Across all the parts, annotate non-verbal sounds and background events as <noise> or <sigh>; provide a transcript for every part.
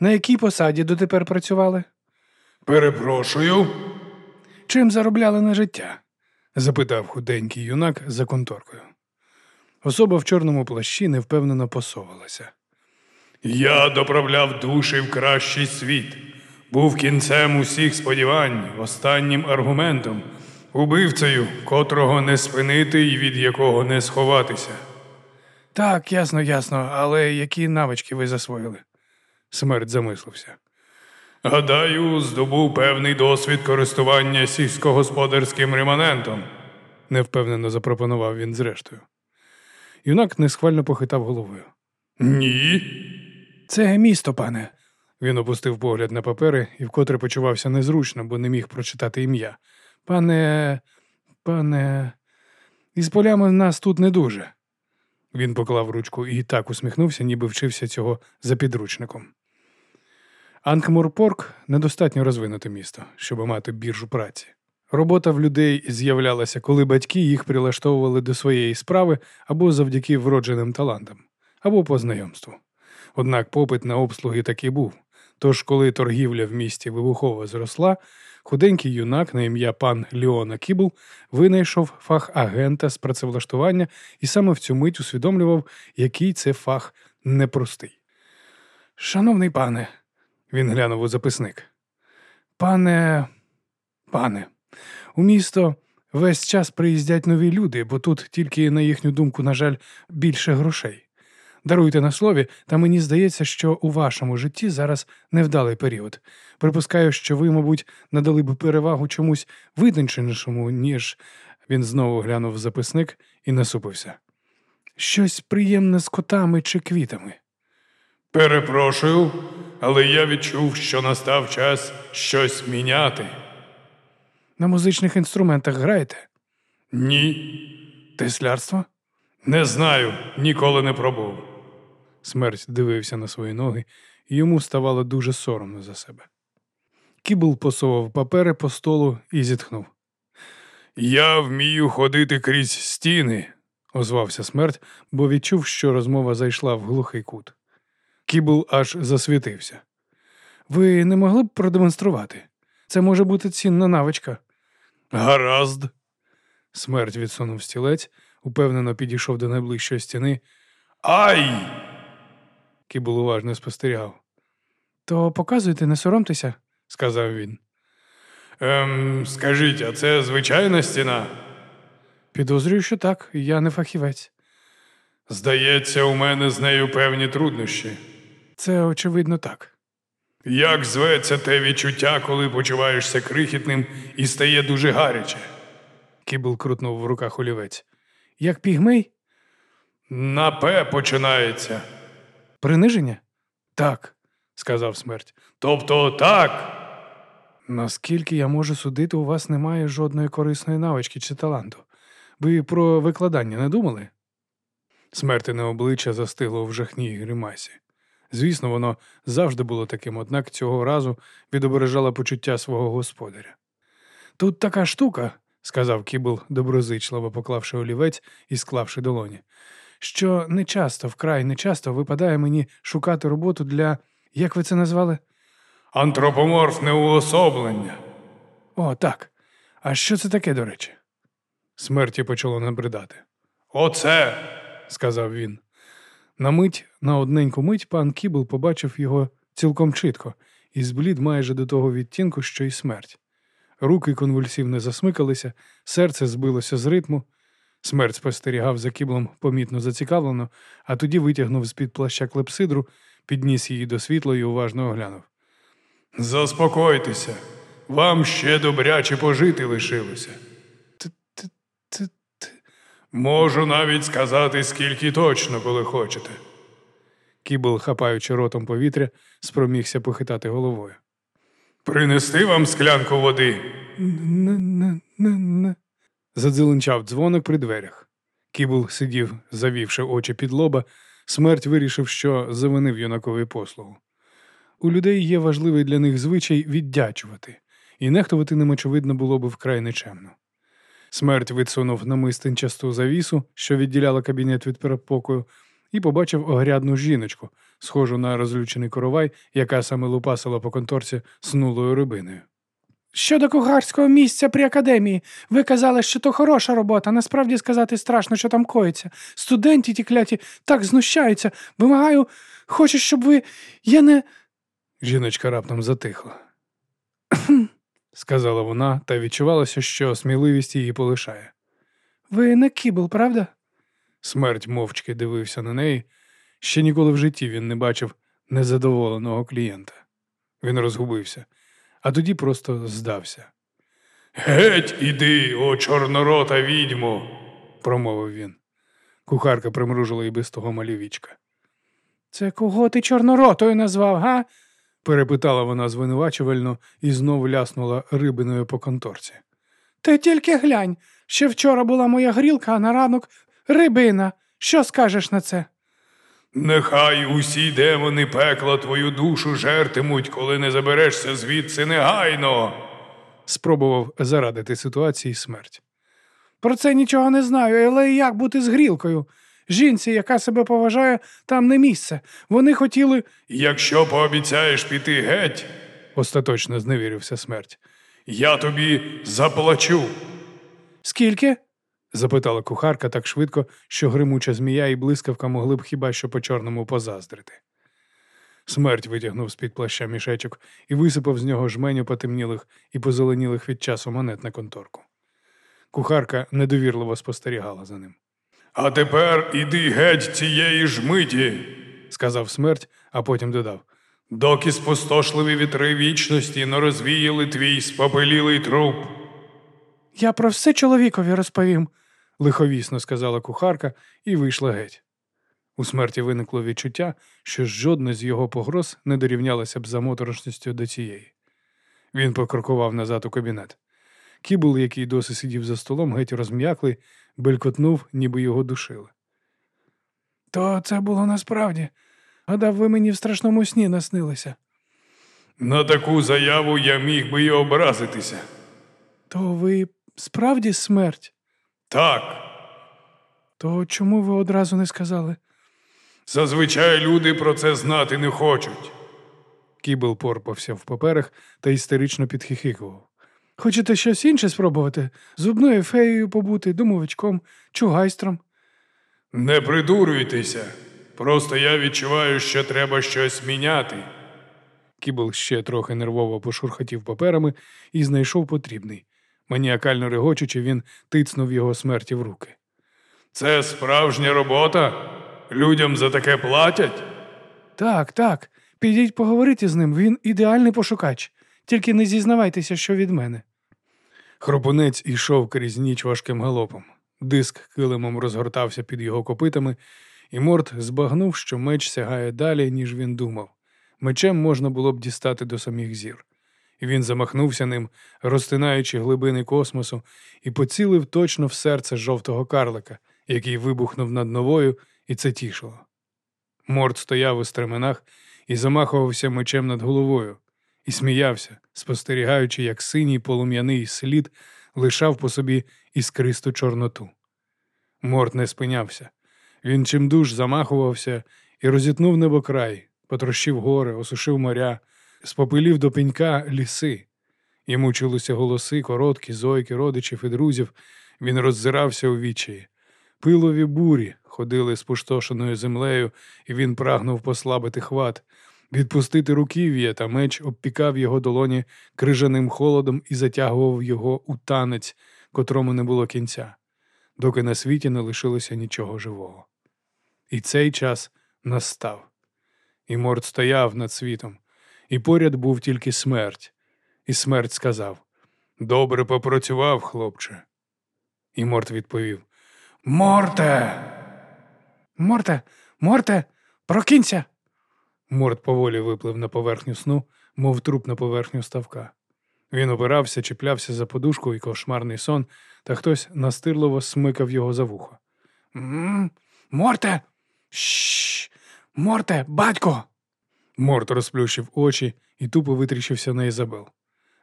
На якій посаді дотепер працювали? Перепрошую. Чим заробляли на життя? запитав худенький юнак за конторкою. Особа в чорному плащі невпевнено посовувалася. Я доправляв душі в кращий світ. Був кінцем усіх сподівань, останнім аргументом, убивцею, котрого не спинити і від якого не сховатися. Так, ясно, ясно, але які навички ви засвоїли? Смерть замислився. Гадаю, здобув певний досвід користування сільськогосподарським реманентом. невпевнено запропонував він зрештою. Юнак несхвально похитав головою. Ні. Це місто, пане. Він опустив погляд на папери і вкотре почувався незручно, бо не міг прочитати ім'я. Пане, пане, із полями в нас тут не дуже. Він поклав ручку і так усміхнувся, ніби вчився цього за підручником. Анкмурпорк недостатньо розвинуте місто, щоб мати біржу праці. Робота в людей з'являлася, коли батьки їх прилаштовували до своєї справи або завдяки вродженим талантам, або по знайомству. Однак попит на обслуги таки був. Тож, коли торгівля в місті вибухово зросла, худенький юнак на ім'я пан Ліона Кібл винайшов фах агента з працевлаштування і саме в цю мить усвідомлював, який це фах непростий. Шановний пане, він глянув у записник. Пане, пане, у місто весь час приїздять нові люди, бо тут тільки, на їхню думку, на жаль, більше грошей. Даруйте на слові, та мені здається, що у вашому житті зараз невдалий період. Припускаю, що ви, мабуть, надали б перевагу чомусь витонченішому, ніж він знову глянув в записник і насупився. Щось приємне з котами чи квітами. Перепрошую, але я відчув, що настав час щось міняти. На музичних інструментах граєте? Ні. Теслярство? Не знаю, ніколи не пробував. Смерть дивився на свої ноги, і йому ставало дуже соромно за себе. Кібл посував папери по столу і зітхнув. Я вмію ходити крізь стіни, озвався смерть, бо відчув, що розмова зайшла в глухий кут. Кібл аж засвітився. Ви не могли б продемонструвати? Це може бути цінна навичка. Гаразд. Смерть відсунув стілець, упевнено підійшов до найближчої стіни. Ай! Кібл уважно спостерігав. То показуйте, не соромтеся, сказав він. Ем, скажіть, а це звичайна стіна? Підозрюю, що так, я не фахівець. Здається, у мене з нею певні труднощі. Це очевидно так. Як зветься те відчуття, коли почуваєшся крихітним і стає дуже гаряче? Кібл крутнув в руках олівець. Як пігмей? На П починається. Приниження? Так, сказав смерть. Тобто так. Наскільки я можу судити, у вас немає жодної корисної навички чи таланту. Ви про викладання не думали? Смертине обличчя застигло в жахній гримасі. Звісно, воно завжди було таким, однак цього разу відображало почуття свого господаря. Тут така штука, сказав Кібл, доброзичливо поклавши олівець і склавши долоні, що не часто, вкрай не часто випадає мені шукати роботу для. як ви це назвали? Антропоморфне уособлення. О, так. А що це таке, до речі? Смерті почало набридати. Оце. сказав він. На мить, на одненьку мить, пан Кібл побачив його цілком чітко і зблід майже до того відтінку, що й смерть. Руки конвульсивно засмикалися, серце збилося з ритму. Смерть спостерігав за кіблом помітно зацікавлено, а тоді витягнув з-під плаща клепсидру, підніс її до світла і уважно оглянув. Заспокойтеся, вам ще добряче пожити лишилося. Можу навіть сказати, скільки точно, коли хочете. Кібл, хапаючи ротом повітря, спромігся похитати головою. Принести вам склянку води. Не-не-не-не. Задзеленчав дзвоник при дверях. Кібл сидів, завівши очі під лоба, смерть вирішив, що завинив юнакові послугу. У людей є важливий для них звичай віддячувати, і нехтувати ним, очевидно, було б вкрай нечемно. Смерть відсунув намистинчасту завісу, що відділяла кабінет від передпокою, і побачив огрядну жіночку, схожу на розлючений коровай, яка саме лупасила по конторці снулою рибиною. Щодо кухарського місця при академії, ви казали, що то хороша робота. Насправді сказати страшно, що там коїться. Студенти ті кляті так знущаються. Вимагаю, хочу, щоб ви. Я не. Жіночка раптом затихла. <clears throat> сказала вона, та відчувалося, що сміливість її полишає. Ви не кібл, правда? Смерть мовчки дивився на неї. Ще ніколи в житті він не бачив незадоволеного клієнта. Він розгубився, а тоді просто здався. Геть іди, о чорнорота відьмо. промовив він. Кухарка примружила і без того малівічка. Це кого ти чорноротою назвав, га? Перепитала вона звинувачувально і знов ляснула рибиною по конторці. Ти тільки глянь. Ще вчора була моя грілка, а на ранок рибина. Що скажеш на це? Нехай усі демони пекла твою душу жертимуть, коли не заберешся звідси негайно. спробував зарадити ситуації смерть. Про це нічого не знаю, але як бути з грілкою? Жінці, яка себе поважає, там не місце. Вони хотіли. Якщо пообіцяєш піти геть, остаточно зневірився смерть. я тобі заплачу. Скільки? запитала кухарка так швидко, що гримуча змія і блискавка могли б хіба що по чорному позаздрити. Смерть витягнув з-під плаща мішечок і висипав з нього жменю потемнілих і позеленілих від часу монет на конторку. Кухарка недовірливо спостерігала за ним. А тепер іди геть цієї ж миті, Сказав смерть, а потім додав. доки спустошливі вітри вічності не розвіяли твій спопелілий труп. Я про все чоловікові розповім, лиховісно сказала кухарка і вийшла геть. У смерті виникло відчуття, що жодна з його погроз не дорівнялася б за моторошністю до цієї. Він покрокував назад у кабінет. Кібл, який досі сидів за столом, геть розм'яклий, белькотнув, ніби його душили. То це було насправді. Гадав, ви мені в страшному сні наснилися. На таку заяву я міг би й образитися. То ви справді смерть? Так, То чому ви одразу не сказали? зазвичай люди про це знати не хочуть. Кібл порпався в паперах та істерично підхихикував. Хочете щось інше спробувати? Зубною феєю побути, домовичком, чугайстром? Не придурюйтеся. Просто я відчуваю, що треба щось міняти. Кібл ще трохи нервово пошурхотів паперами і знайшов потрібний. Маніакально регочучи, він тицнув його смерті в руки. Це справжня робота? Людям за таке платять? Так, так. Підіть поговорити з ним, він ідеальний пошукач. Тільки не зізнавайтеся, що від мене. Хропунець ішов крізь ніч важким галопом. Диск килимом розгортався під його копитами, і Морт збагнув, що меч сягає далі, ніж він думав. Мечем можна було б дістати до самих зір. І він замахнувся ним, розтинаючи глибини космосу, і поцілив точно в серце жовтого карлика, який вибухнув над новою, і це тішило. Морт стояв у стременах і замахувався мечем над головою, і сміявся, спостерігаючи, як синій полум'яний слід лишав по собі іскристу чорноту. Морт не спинявся. Він чимдуж замахувався і розітнув небокрай, потрощив гори, осушив моря, спопилів до пенька ліси. Йому чулися голоси, короткі, зойки, родичів і друзів. Він роззирався у вічаї. Пилові бурі ходили спустошеною землею, і він прагнув послабити хват, відпустити руків'я, та меч обпікав його долоні крижаним холодом і затягував його у танець, котрому не було кінця, доки на світі не лишилося нічого живого. І цей час настав. І Морд стояв над світом, і поряд був тільки смерть. І смерть сказав Добре попрацював, хлопче. І Морт відповів Морте. Морте, Морте, прокинься. Морт поволі виплив на поверхню сну, мов труп на поверхню ставка. Він опирався, чіплявся за подушку і кошмарний сон, та хтось настирливо смикав його за вухо. «М-м, Морте. Шш. Морте, батько. Морт розплющив очі і тупо витріщився на Ізабел.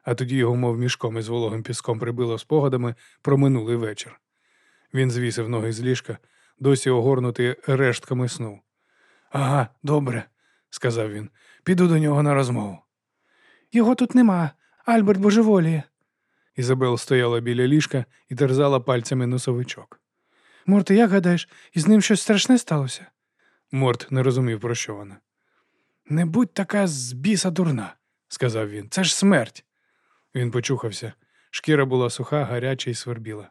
А тоді його, мов мішком із вологим піском прибило спогадами про минулий вечір. Він звісив ноги з ліжка, досі огорнутий рештками сну. Ага, добре, сказав він. Піду до нього на розмову. Його тут нема. Альберт божеволіє. Ізабел стояла біля ліжка і терзала пальцями носовичок. Морте, як гадаєш, із ним щось страшне сталося? Морт не розумів, про що вона. Не будь така з біса дурна, сказав він. Це ж смерть. Він почухався. Шкіра була суха, гаряча і свербіла.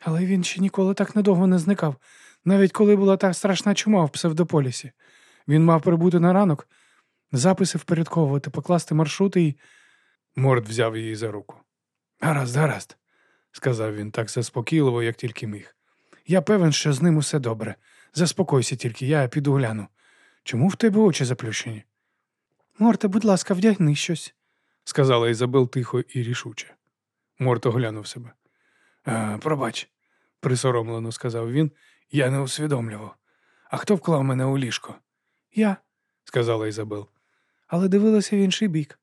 Але він ще ніколи так надовго не зникав, навіть коли була та страшна чума в псевдополісі. Він мав прибути на ранок, записи впорядковувати, покласти маршрути і. Морд взяв її за руку. Гаразд, гаразд, сказав він так заспокійливо, як тільки міг. Я певен, що з ним усе добре. Заспокойся тільки, я піду гляну. Чому в тебе очі заплющені? Морте, будь ласка, вдягни щось, сказала Ізабел тихо і рішуче. Морт оглянув себе. «А, Пробач, присоромлено сказав він, я не усвідомлював. А хто вклав мене у ліжко? Я, сказала Ізабел, але дивилася в інший бік.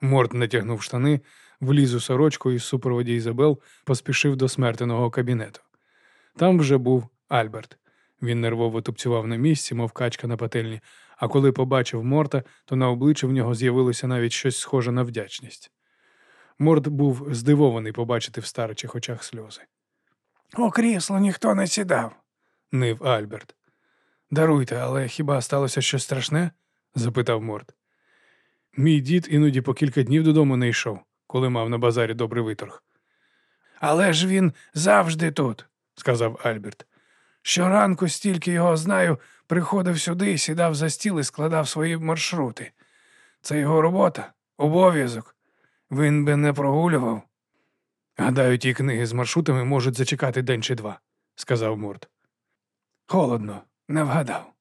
Морт натягнув штани, вліз у сорочку і з супроводі Ізабел поспішив до смертеного кабінету. Там вже був Альберт. Він нервово тупцював на місці, мов качка на пательні, а коли побачив Морта, то на обличчі в нього з'явилося навіть щось схоже на вдячність. Морт був здивований побачити в старчих очах сльози. У крісло ніхто не сідав, нив Альберт. Даруйте, але хіба сталося щось страшне? запитав Морт. Мій дід іноді по кілька днів додому не йшов, коли мав на базарі добрий виторг. Але ж він завжди тут, сказав Альберт. Щоранку, стільки його знаю, приходив сюди, сідав за стіл і складав свої маршрути. Це його робота, обов'язок. Він би не прогулював. Гадаю, ті книги з маршрутами можуть зачекати день чи два, сказав Морт. Холодно, не вгадав,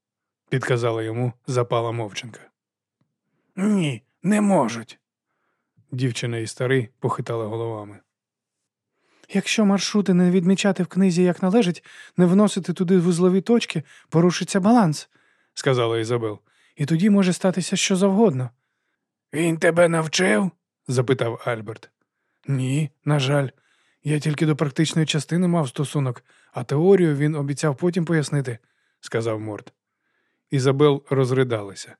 підказала йому запала мовчанка. Ні, не можуть. Дівчина і старий похитали головами. Якщо маршрути не відмічати в книзі як належить, не вносити туди вузлові точки, порушиться баланс, сказала Ізабел, і тоді може статися що завгодно. Він тебе навчив? запитав Альберт. Ні, на жаль. Я тільки до практичної частини мав стосунок, а теорію він обіцяв потім пояснити, сказав Морт. Ізабел розридалася.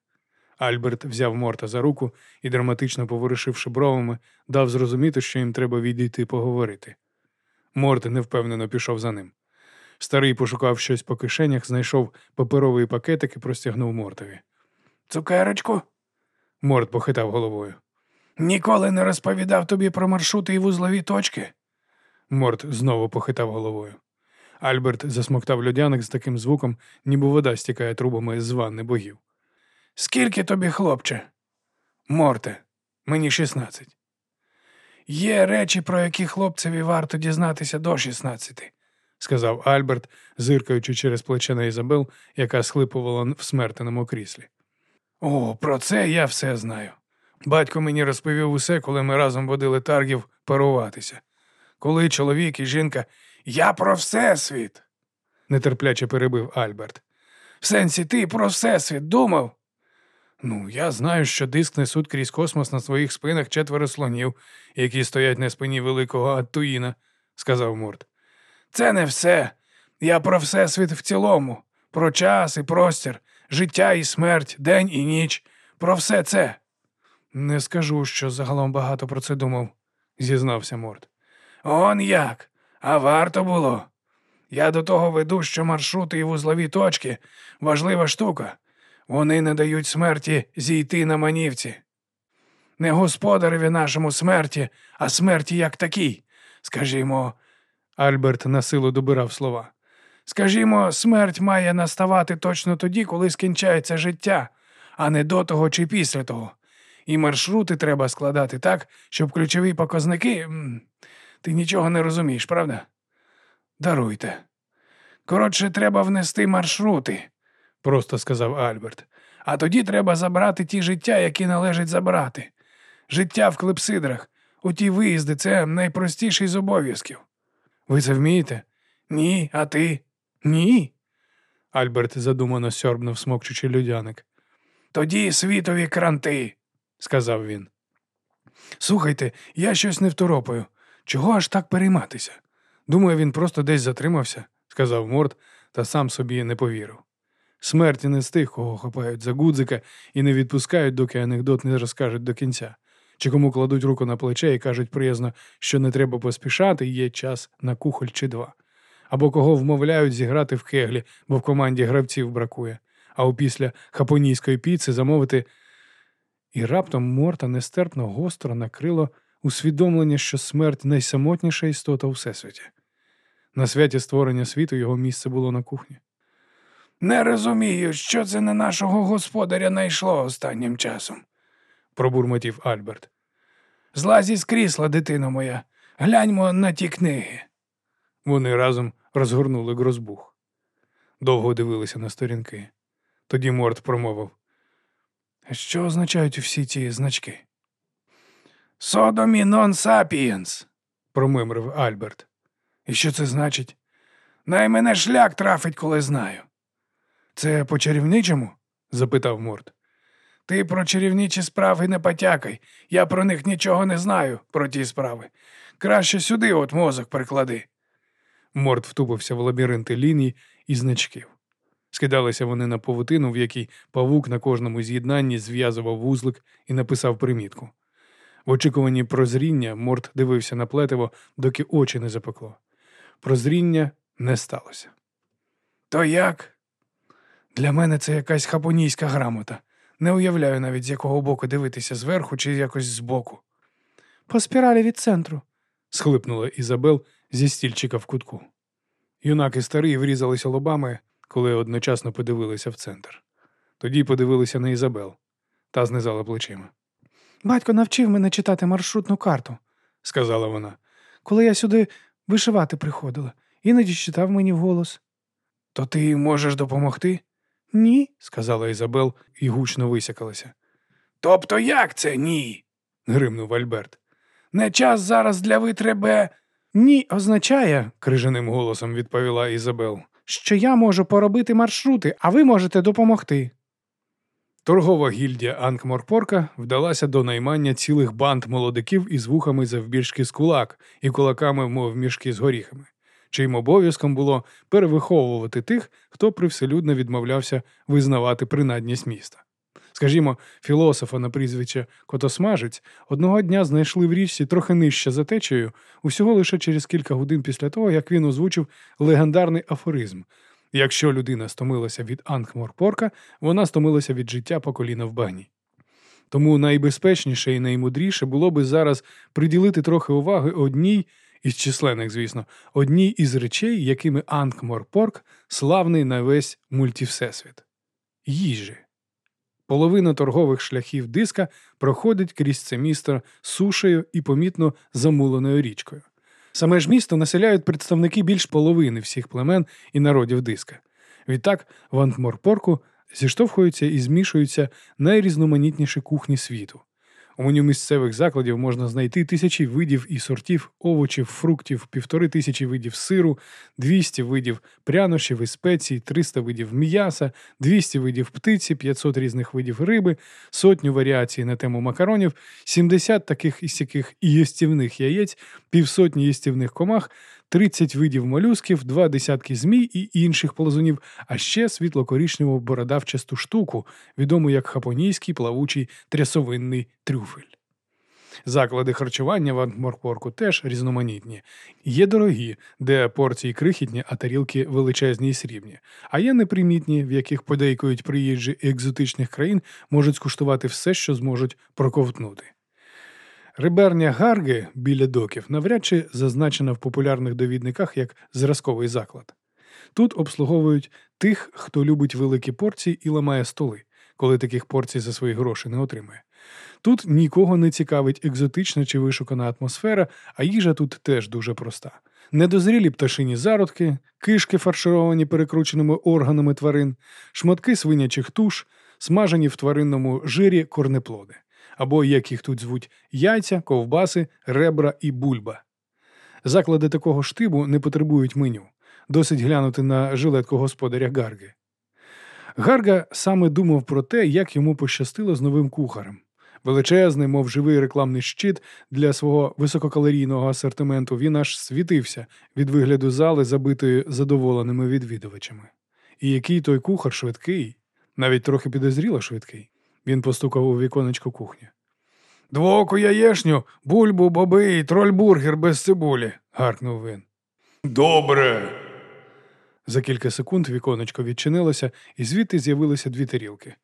Альберт взяв Морта за руку і, драматично поворушивши бровами, дав зрозуміти, що їм треба відійти поговорити. Морт невпевнено пішов за ним. Старий пошукав щось по кишенях, знайшов паперовий пакетик і простягнув Мортові. Цукерочку? Морт похитав головою. Ніколи не розповідав тобі про маршрути і вузлові точки. Морт знову похитав головою. Альберт засмоктав льодяник з таким звуком, ніби вода стікає трубами з ванни богів. Скільки тобі, хлопче? Морте, мені шістнадцять. Є речі, про які хлопцеві варто дізнатися до шістнадцяти, сказав Альберт, зиркаючи через плече на Ізабел, яка схлипувала в смертеному кріслі. О, про це я все знаю. Батько мені розповів усе, коли ми разом водили таргів паруватися. Коли чоловік і жінка Я про всесвіт, нетерпляче перебив Альберт. В сенсі ти про всесвіт думав? Ну, я знаю, що диск несуть крізь космос на своїх спинах четверо слонів, які стоять на спині великого Аттуїна, сказав Морт. Це не все. Я про всесвіт в цілому, про час і простір, життя і смерть, день і ніч, про все це. Не скажу, що загалом багато про це думав, зізнався Морт. Он як? А варто було. Я до того веду, що маршрути і вузлові точки важлива штука. Вони не дають смерті зійти на манівці. Не господареві нашому смерті, а смерті як такій. Скажімо, Альберт на силу добирав слова. Скажімо, смерть має наставати точно тоді, коли скінчається життя, а не до того чи після того. І маршрути треба складати так, щоб ключові показники. Ти нічого не розумієш, правда? Даруйте. Коротше, треба внести маршрути, просто сказав Альберт. А тоді треба забрати ті життя, які належить забрати. Життя в клепсидрах, у ті виїзди це найпростіший з обов'язків. Ви це вмієте? Ні, а ти? Ні. Альберт задумано сьорбнув смокчучи людяник. Тоді світові кранти, сказав він. Слухайте, я щось не второпаю. Чого аж так перейматися? Думаю, він просто десь затримався, сказав Морд, та сам собі не повірив. Смерті не з тих, кого хапають за гудзика і не відпускають, доки анекдот не розкажуть до кінця, чи кому кладуть руку на плече і кажуть приязно, що не треба поспішати, є час на кухоль чи два, або кого вмовляють зіграти в кеглі, бо в команді гравців бракує, а опісля хапонійської піци замовити. І раптом Морта нестерпно гостро накрило усвідомлення, що смерть найсамотніша істота у всесвіті. На святі створення світу його місце було на кухні. Не розумію, що це на нашого господаря найшло останнім часом. пробурмотів Альберт. Злазь із крісла, дитино моя, гляньмо на ті книги. Вони разом розгорнули грозбух. Довго дивилися на сторінки. Тоді Морт промовив. Що означають всі ці значки? Содомі нон сапієнс. промимрив Альберт. І що це значить? Най мене шлях трафить, коли знаю. Це по чарівничому? запитав Морт. Ти про чарівничі справи не потякай. Я про них нічого не знаю, про ті справи. Краще сюди от мозок приклади. Морт втупився в лабіринти ліній і значків. Скидалися вони на павутину, в якій павук на кожному з'єднанні зв'язував вузлик і написав примітку. В очікуванні прозріння Морт дивився на плетиво, доки очі не запекло. Прозріння не сталося. То як? Для мене це якась хапонійська грамота. Не уявляю навіть, з якого боку дивитися зверху чи якось збоку. По спіралі від центру, схлипнула Ізабел зі стільчика в кутку. Юнак і старий врізалися лобами, коли одночасно подивилися в центр. Тоді подивилися на Ізабел та знизала плечима. Батько навчив мене читати маршрутну карту, сказала вона, коли я сюди вишивати приходила, іноді читав мені вголос. То ти можеш допомогти? Ні, сказала Ізабел і гучно висякалася. Тобто як це ні? гримнув Альберт. Не час зараз для витребе. Ні, означає, крижаним голосом відповіла Ізабел, що я можу поробити маршрути, а ви можете допомогти. Торгова гільдія Анкморпорка вдалася до наймання цілих банд молодиків із вухами завбільшки з кулак і кулаками, мов мішки з горіхами, чиїм обов'язком було перевиховувати тих, хто привселюдно відмовлявся визнавати принадність міста. Скажімо, філософа на прізвище Котосмажець одного дня знайшли в річці трохи нижче за течею, усього лише через кілька годин після того, як він озвучив легендарний афоризм. Якщо людина стомилася від Ангморпорка, вона стомилася від життя по коліна в багні. Тому найбезпечніше і наймудріше було би зараз приділити трохи уваги одній із численних, звісно, одній із речей, якими Ангморпорк славний на весь мультівсесвіт їжі. Половина торгових шляхів диска проходить крізь це місто сушею і помітно замуленою річкою. Саме ж місто населяють представники більш половини всіх племен і народів диска. Відтак в Антморпорку зіштовхуються і змішуються найрізноманітніші кухні світу. У меню місцевих закладів можна знайти тисячі видів і сортів овочів, фруктів, півтори тисячі видів сиру, 200 видів прянощів і спецій, 300 видів м'яса, 200 видів птиці, 500 різних видів риби, сотню варіацій на тему макаронів, 70 таких і сяких їстівних яєць, півсотні їстівних комах, 30 видів молюсків, два десятки змій і інших полозунів, а ще світло-корічневу бородавчасту штуку, відому як хапонійський плавучий трясовинний трюфель. Заклади харчування в Ангморпорку теж різноманітні. Є дорогі, де порції крихітні, а тарілки величезні і срібні, а є непримітні, в яких подейкують приїжджі екзотичних країн, можуть скуштувати все, що зможуть проковтнути. Риберня Гарги біля доків навряд чи зазначена в популярних довідниках як зразковий заклад. Тут обслуговують тих, хто любить великі порції і ламає столи, коли таких порцій за свої гроші не отримує. Тут нікого не цікавить екзотична чи вишукана атмосфера, а їжа тут теж дуже проста. Недозрілі пташині зародки, кишки, фаршировані перекрученими органами тварин, шматки свинячих туш, смажені в тваринному жирі корнеплоди або, як їх тут звуть, яйця, ковбаси, ребра і бульба. Заклади такого штибу не потребують меню. Досить глянути на жилетку господаря Гарги. Гарга саме думав про те, як йому пощастило з новим кухарем. Величезний, мов живий рекламний щит для свого висококалорійного асортименту, він аж світився від вигляду зали, забитої задоволеними відвідувачами. І який той кухар швидкий, навіть трохи підозріло швидкий. Він постукав у віконечко кухні. Двоку яєшню, бульбу, боби і трольбургер без цибулі, гаркнув він. Добре. За кілька секунд віконечко відчинилося, і звідти з'явилися дві тарілки.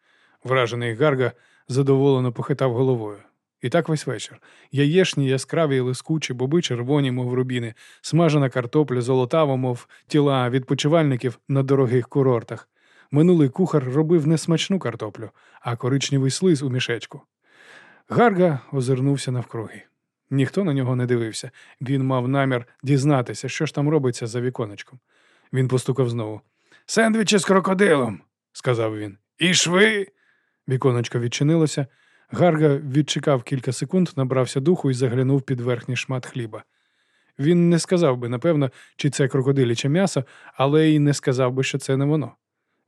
Вражений Гарга задоволено похитав головою. І так весь вечір. Яєшні яскраві лискучі, боби червоні, мов рубіни, смажена картопля золотава, мов тіла відпочивальників на дорогих курортах. Минулий кухар робив не смачну картоплю, а коричневий слиз у мішечку. Гарга озирнувся навкруги. Ніхто на нього не дивився. Він мав намір дізнатися, що ж там робиться за віконечком. Він постукав знову. Сендвічі з крокодилом, Сказав він. і шви. Віконечко відчинилося. Гарга відчекав кілька секунд, набрався духу і заглянув під верхній шмат хліба. Він не сказав би, напевно, чи це крокодиляче м'ясо, але й не сказав би, що це не воно.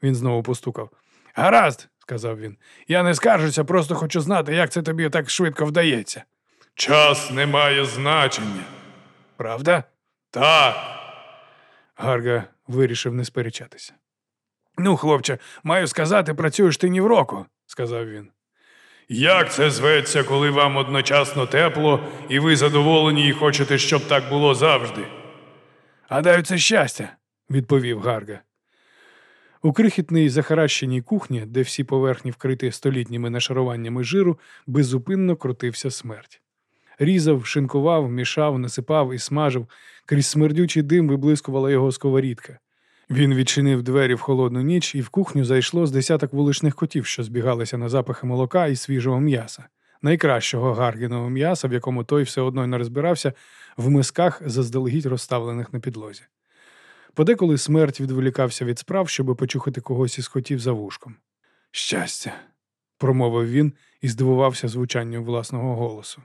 Він знову постукав. Гаразд, сказав він. Я не скаржуся, просто хочу знати, як це тобі так швидко вдається. Час не має значення. Правда? Так. Гарга вирішив не сперечатися. Ну, хлопче, маю сказати, працюєш ти ні в року, Сказав він. Як це зветься, коли вам одночасно тепло, і ви задоволені і хочете, щоб так було завжди? Гадаю, це щастя. відповів Гарга. У крихітній захаращеній кухні, де всі поверхні вкриті столітніми нашаруваннями жиру, беззупинно крутився смерть. Різав, шинкував, мішав, насипав і смажив, крізь смердючий дим виблискувала його сковорідка. Він відчинив двері в холодну ніч, і в кухню зайшло з десяток вуличних котів, що збігалися на запахи молока і свіжого м'яса, найкращого гаргіного м'яса, в якому той все одно не розбирався, в мисках заздалегідь розставлених на підлозі. Подеколи смерть відволікався від справ, щоб почухати когось із котів за вушком. Щастя, промовив він і здивувався звучанню власного голосу.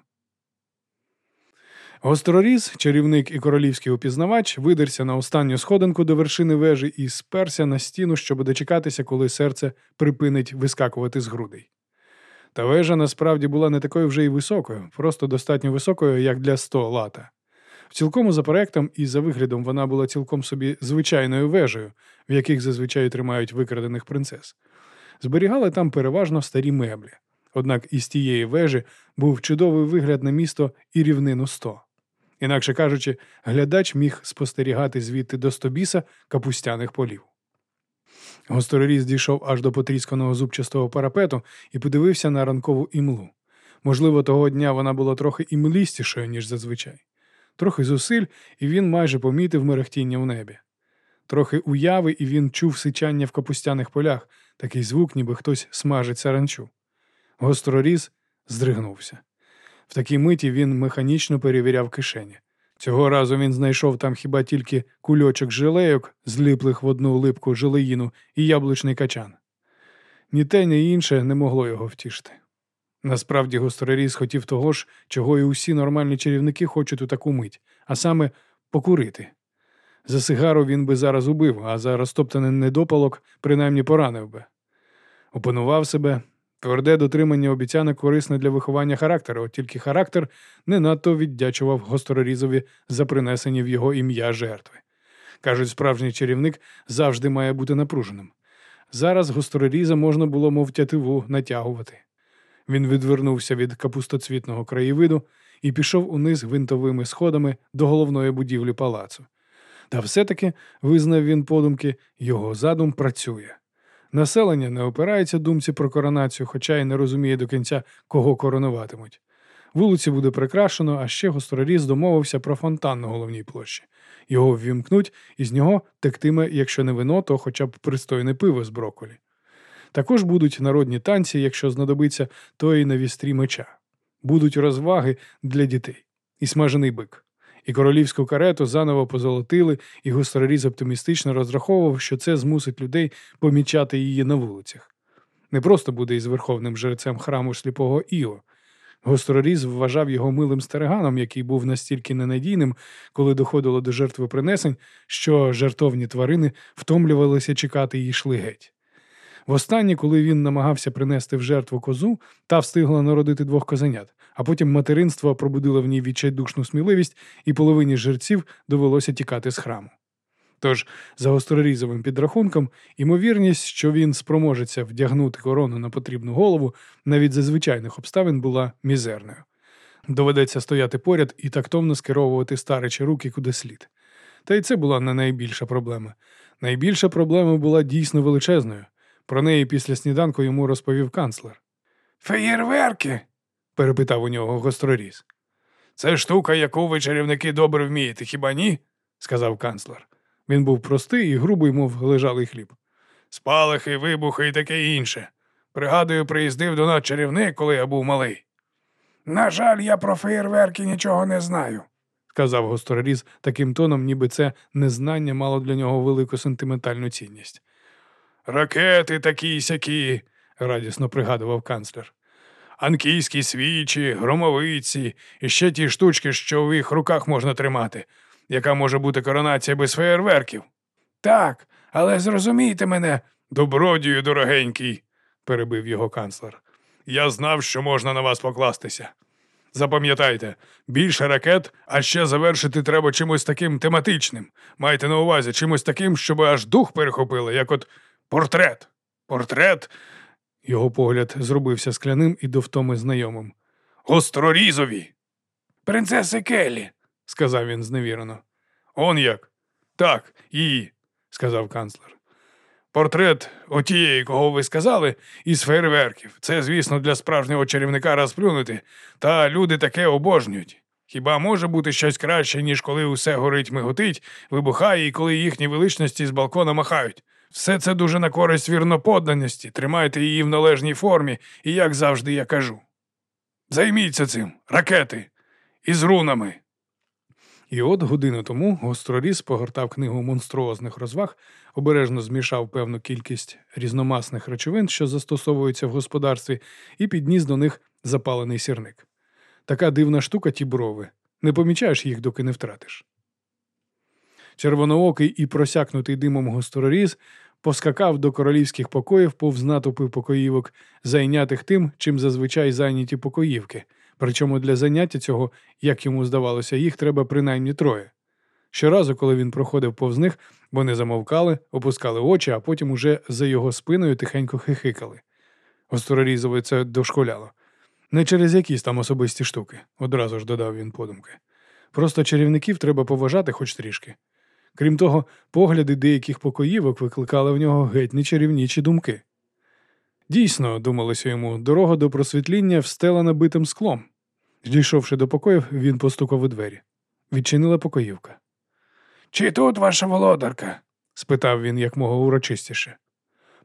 Гостроріз, чарівник і королівський опізнавач, видерся на останню сходинку до вершини вежі і сперся на стіну, щоб дочекатися, коли серце припинить вискакувати з грудей. Та вежа насправді була не такою вже й високою, просто достатньо високою, як для 100 лата. В цілкому за проектом і за виглядом вона була цілком собі звичайною вежею, в яких зазвичай тримають викрадених принцес. Зберігали там переважно старі меблі. Однак із тієї вежі був чудовий вигляд на місто і рівнину 100. Інакше кажучи, глядач міг спостерігати звідти до стобіса капустяних полів. Гостороріз дійшов аж до потрісканого зубчастого парапету і подивився на ранкову імлу. Можливо, того дня вона була трохи імлістішою, ніж зазвичай. Трохи зусиль, і він майже помітив мерехтіння в небі. Трохи уяви, і він чув сичання в капустяних полях, такий звук, ніби хтось смажить саранчу. Гостроріз здригнувся. В такій миті він механічно перевіряв кишені. Цього разу він знайшов там хіба тільки кульочок жилейок, зліплих в одну липку жилеїну і яблучний качан. Ні те, ні інше не могло його втішити. Насправді гостроріз хотів того ж, чого і усі нормальні чарівники хочуть у таку мить, а саме покурити. За сигару він би зараз убив, а за розтоптаний недопалок принаймні поранив би. Опанував себе, Тверде дотримання обіцянок корисне для виховання характеру, тільки характер не надто віддячував гострорізові за принесені в його ім'я жертви. Кажуть, справжній чарівник завжди має бути напруженим. Зараз гостроріза можна було, мов тятиву, натягувати. Він відвернувся від капустоцвітного краєвиду і пішов униз гвинтовими сходами до головної будівлі палацу. Та все-таки, визнав він подумки, його задум працює. Населення не опирається думці про коронацію, хоча й не розуміє до кінця, кого коронуватимуть. Вулиці буде прикрашено, а ще гостроріз домовився про фонтан на головній площі. Його ввімкнуть, і з нього тектиме, якщо не вино, то хоча б пристойне пиво з броколі. Також будуть народні танці, якщо знадобиться, то і на вістрі меча. Будуть розваги для дітей і смажений бик. І королівську карету заново позолотили, і гостроріз оптимістично розраховував, що це змусить людей помічати її на вулицях. Не просто буде із верховним жрецем храму сліпого Іо. Гостроріз вважав його милим стариганом, який був настільки ненадійним, коли доходило до жертвопринесень, що жертовні тварини втомлювалися чекати і йшли геть. Востаннє, коли він намагався принести в жертву козу, та встигла народити двох козенят, а потім материнство пробудило в ній відчайдушну сміливість, і половині жерців довелося тікати з храму. Тож, за гострорізовим підрахунком, ймовірність, що він спроможеться вдягнути корону на потрібну голову, навіть за звичайних обставин була мізерною. Доведеться стояти поряд і тактовно скеровувати старичі руки куди слід. Та й це була не найбільша проблема. Найбільша проблема була дійсно величезною. Про неї після сніданку йому розповів канцлер. Феєрверки? Перепитав у нього гостроріз. Це штука, яку ви чарівники добре вмієте, хіба ні? сказав канцлер. Він був простий і грубий, мов лежалий хліб. Спалахи, вибухи і таке інше. Пригадую, приїздив до нас чарівник, коли я був малий. На жаль, я про феєрверки нічого не знаю. сказав гостроріз таким тоном, ніби це незнання мало для нього велику сентиментальну цінність. Ракети такі сякі, радісно пригадував канцлер. Анкійські свічі, громовиці і ще ті штучки, що в їх руках можна тримати. Яка може бути коронація без феєрверків? Так, але зрозумійте мене, добродію дорогенький, перебив його канцлер. Я знав, що можна на вас покластися. Запам'ятайте, більше ракет, а ще завершити треба чимось таким тематичним. Майте на увазі чимось таким, щоб аж дух перехопило, як от портрет. Портрет Його погляд зробився скляним і до втоми знайомим. гострорізові. Принцеси Келлі, сказав він зневірено. Он як? Так, її, сказав канцлер. Портрет отієї, кого ви сказали, із фейерверків. Це, звісно, для справжнього чарівника розплюнути, та люди таке обожнюють. Хіба може бути щось краще, ніж коли усе горить, миготить, вибухає і коли їхні величності з балкона махають? Все це дуже на користь вірноподданості, тримайте її в належній формі, і як завжди я кажу. Займіться цим, ракети, із рунами. І от годину тому гостроріз погортав книгу монструозних розваг, обережно змішав певну кількість різномасних речовин, що застосовуються в господарстві, і підніс до них запалений сірник. Така дивна штука ті брови. Не помічаєш їх, доки не втратиш. Червоноокий і просякнутий димом гостроріз поскакав до королівських покоїв повз натовпи покоївок, зайнятих тим, чим зазвичай зайняті покоївки. Причому для заняття цього, як йому здавалося, їх треба принаймні троє. Щоразу, коли він проходив повз них, вони замовкали, опускали очі, а потім уже за його спиною тихенько хихикали. Гострорізове це дошколяло. Не через якісь там особисті штуки, одразу ж додав він подумки. Просто чарівників треба поважати хоч трішки. Крім того, погляди деяких покоївок викликали в нього геть нечарівнічі думки. Дійсно, думалося йому, дорога до просвітління встелена битим склом. Дійшовши до покоїв, він постукав у двері. Відчинила покоївка. Чи тут ваша володарка? спитав він якмога урочистіше.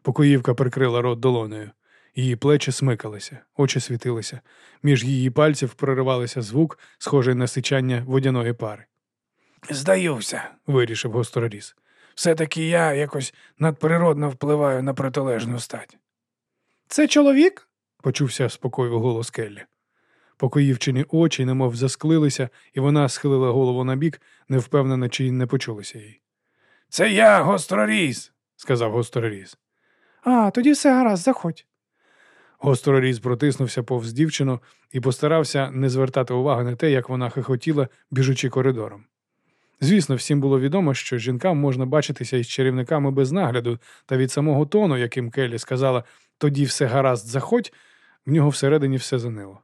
Покоївка прикрила рот долонею. Її плечі смикалися, очі світилися. Між її пальців проривалися звук, схожий на сичання водяної пари. Здаюся, Вирішив гостроріз. все-таки я якось надприродно впливаю на протилежну стать. Це чоловік? почувся спокійний голос Келлі. Покоївчині очі немов засклилися, і вона схилила голову на бік, невпевнена, чи не почулося їй. Це я, гостроріз. сказав гостроріз. А, тоді все гаразд, заходь. Гостроріз протиснувся повз дівчину і постарався не звертати уваги на те, як вона хихотіла, біжучи коридором. Звісно, всім було відомо, що жінкам можна бачитися із чарівниками без нагляду, та від самого тону, яким Келлі сказала тоді все гаразд, заходь, в нього всередині все занило.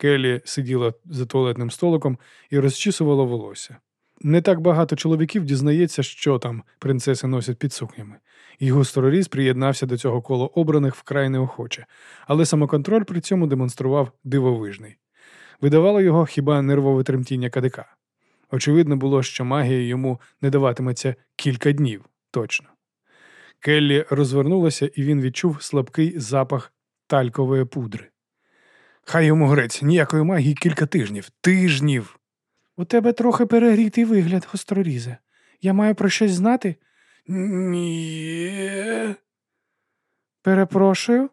Келлі сиділа за туалетним столиком і розчісувала волосся. Не так багато чоловіків дізнається, що там принцеси носять під сукнями. І гостроріз приєднався до цього кола обраних вкрай неохоче, але самоконтроль при цьому демонстрував дивовижний. Видавало його хіба нервове тремтіння кадика. Очевидно було, що магія йому не даватиметься кілька днів точно. Келлі розвернулася, і він відчув слабкий запах талькової пудри. Хай йому грець, ніякої магії кілька тижнів. Тижнів. У тебе трохи перегрітий вигляд, гострорізе. Я маю про щось знати? Ні. Перепрошую.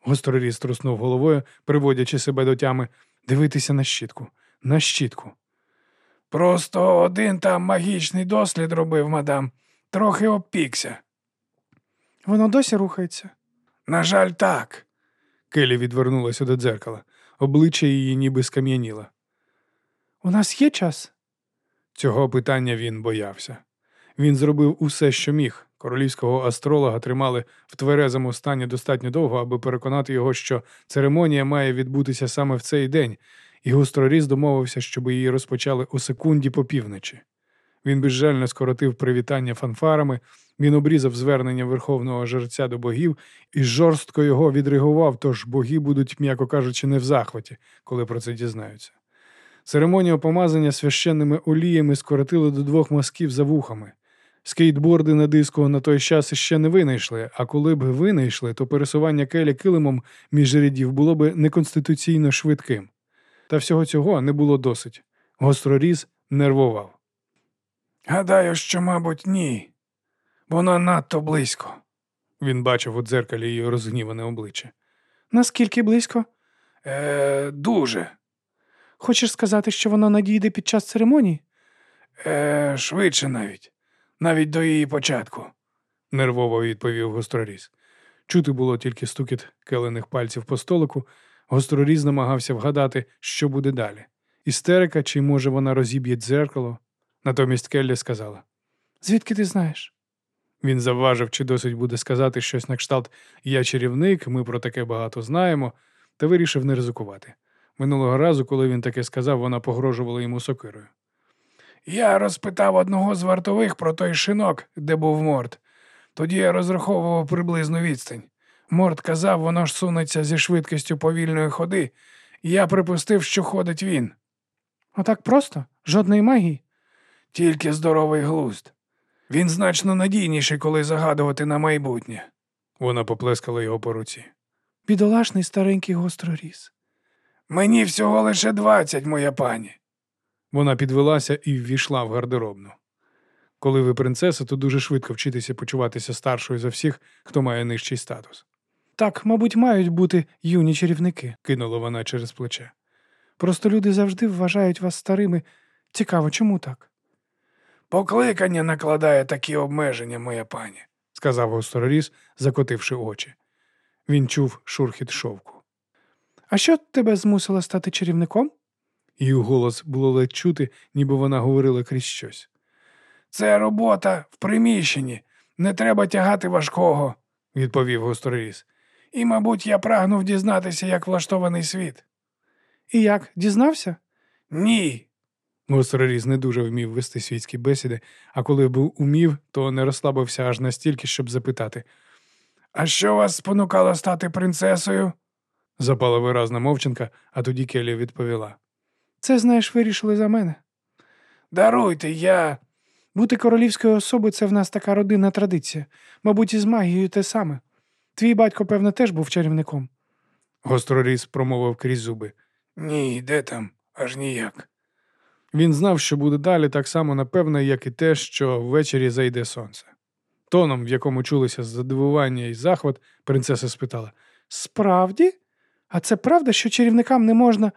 Гостроріз труснув головою, приводячи себе до тями, дивитися на щітку, на щітку. Просто один там магічний дослід робив, мадам. Трохи обпікся. Воно досі рухається. На жаль, так. Келі відвернулася до дзеркала. Обличчя її ніби скам'яніло. У нас є час? Цього питання він боявся. Він зробив усе, що міг. Королівського астролога тримали в тверезому стані достатньо довго, аби переконати його, що церемонія має відбутися саме в цей день, і гостроріз домовився, щоб її розпочали у секунді по півночі. Він безжально скоротив привітання фанфарами, він обрізав звернення верховного жерця до богів і жорстко його відригував, тож боги будуть, м'яко кажучи, не в захваті, коли про це дізнаються. Церемонію помазання священними оліями скоротили до двох мазків за вухами. Скейтборди на диску на той час іще не винайшли, а коли б винайшли, то пересування келі килимом між рядів було б неконституційно швидким. Та всього цього не було досить. Гостроріз нервував. Гадаю, що, мабуть, ні. Вона надто близько. Він бачив у дзеркалі її розгніване обличчя. Наскільки близько? Е, дуже. Хочеш сказати, що воно надійде під час церемонії? Е, швидше навіть. Навіть до її початку. нервово відповів гостроріз. Чути було тільки стукіт келених пальців по столику. Гостроріз намагався вгадати, що буде далі. Істерика, чи може вона розіб'є дзеркало. Натомість Келлі сказала. Звідки ти знаєш? Він завважив, чи досить буде сказати щось на кшталт Я чарівник, ми про таке багато знаємо, та вирішив не ризикувати. Минулого разу, коли він таке сказав, вона погрожувала йому сокирою. Я розпитав одного з вартових про той шинок, де був морд. Тоді я розраховував приблизну відстань. Морд казав, воно ж сунеться зі швидкістю повільної ходи, і я припустив, що ходить він. Отак просто? Жодної магії? Тільки здоровий глузд. Він значно надійніший, коли загадувати на майбутнє. Вона поплескала його по руці. Бідолашний старенький гостроріз. Мені всього лише двадцять, моя пані. Вона підвелася і ввійшла в гардеробну. Коли ви принцеса, то дуже швидко вчитися почуватися старшою за всіх, хто має нижчий статус, Так, мабуть, мають бути юні чарівники. кинула вона через плече. Просто люди завжди вважають вас старими. Цікаво, чому так? Покликання накладає такі обмеження, моя пані. сказав гостроріз, закотивши очі. Він чув шурхіт шовку. А що тебе змусило стати чарівником? Її голос було ледь чути, ніби вона говорила крізь щось. Це робота в приміщенні. Не треба тягати важкого, Відповів гостроріз. І, мабуть, я прагнув дізнатися, як влаштований світ. І як, дізнався? Ні. Гостроріз не дуже вмів вести світські бесіди, а коли був умів, то не розслабився аж настільки, щоб запитати. А що вас спонукало стати принцесою? Запала виразна мовчанка, а тоді Келі відповіла. Це, знаєш, вирішили за мене. Даруйте, я. Бути королівською особою це в нас така родинна традиція. Мабуть, із магією те саме. Твій батько, певно, теж був чарівником. Гостроріз промовив крізь зуби. Ні, де там, аж ніяк. Він знав, що буде далі так само напевне, як і те, що ввечері зайде сонце. Тоном, в якому чулися задивування і захват, принцеса спитала. Справді? А це правда, що чарівникам не можна.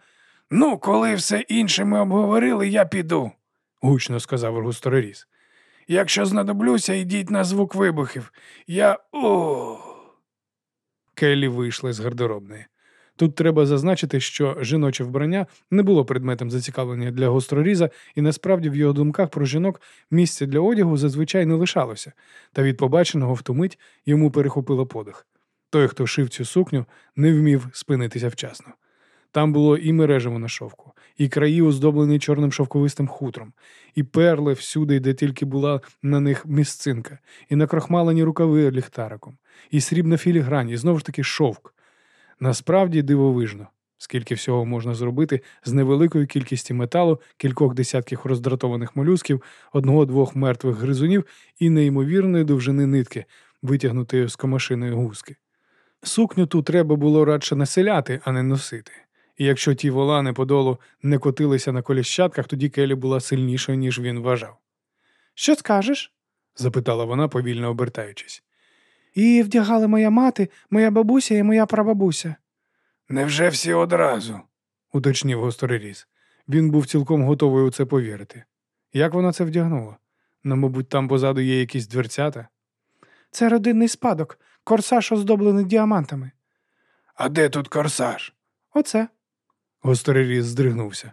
Ну, коли все інше ми обговорили, я піду. гучно сказав гостроріз. Якщо знадоблюся, йдіть на звук вибухів. Я. О. Келлі вийшли з гардеробної. Тут треба зазначити, що жіноче вбрання не було предметом зацікавлення для гостроріза, і насправді в його думках про жінок місця для одягу зазвичай не лишалося, та від побаченого в ту мить йому перехопило подих. Той, хто шив цю сукню, не вмів спинитися вчасно. Там було і мережево на шовку, і краї, оздоблені чорним шовковистим хутром, і перли всюди, де тільки була на них місцинка, і накрохмалені рукави ліхтариком, і срібна філігрань, і знову ж таки шовк. Насправді дивовижно, скільки всього можна зробити з невеликою кількістю металу, кількох десятків роздратованих молюсків, одного-двох мертвих гризунів і неймовірної довжини нитки, витягнутої з комашиної гуски. Сукню ту треба було радше населяти, а не носити. І якщо ті волани подолу не котилися на коліщатках, тоді Келі була сильнішою, ніж він вважав. Що скажеш? запитала вона, повільно обертаючись. Її вдягали моя мати, моя бабуся і моя прабабуся. Невже всі одразу? уточнив гостроріз. Він був цілком готовий у це повірити. Як вона це вдягнула? Ну, мабуть, там позаду є якісь дверцята. Це родинний спадок, корсаж оздоблений діамантами. А де тут корсаж? Оце. Гостроріз здригнувся.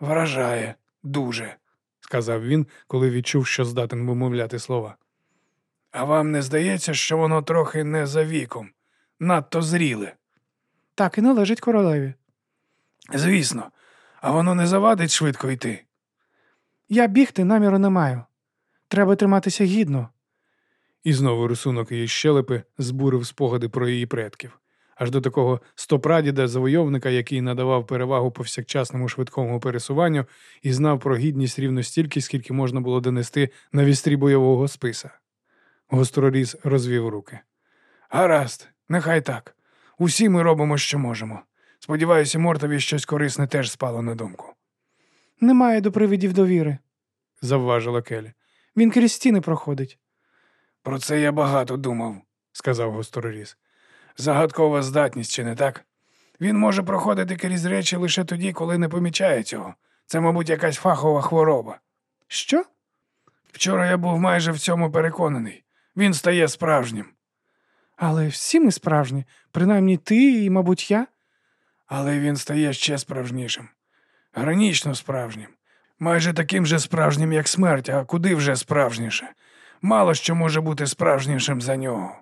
Вражає дуже, сказав він, коли відчув, що здатен вимовляти слова. А вам не здається, що воно трохи не за віком, надто зріле? Так і належить королеві. Звісно, а воно не завадить швидко йти. Я бігти наміру не маю. Треба триматися гідно. І знову рисунок її щелепи збурив спогади про її предків, аж до такого стопрадіда завойовника, який надавав перевагу повсякчасному швидкому пересуванню і знав про гідність рівно стільки, скільки можна було донести на вістрі бойового списа. Гостроріз розвів руки. Гаразд, нехай так. Усі ми робимо, що можемо. Сподіваюся, Мортові щось корисне теж спало на думку. Немає до привидів довіри. Завважила Келі, Він крізь стіни проходить. Про це я багато думав, сказав гостроріз. Загадкова здатність, чи не так? Він може проходити крізь речі лише тоді, коли не помічає цього. Це, мабуть, якась фахова хвороба. Що? Вчора я був майже в цьому переконаний. Він стає справжнім. Але всі ми справжні, принаймні ти і, мабуть, я. Але він стає ще справжнішим. Гранічно справжнім. Майже таким же справжнім, як смерть, а куди вже справжніше. Мало що може бути справжнішим за нього.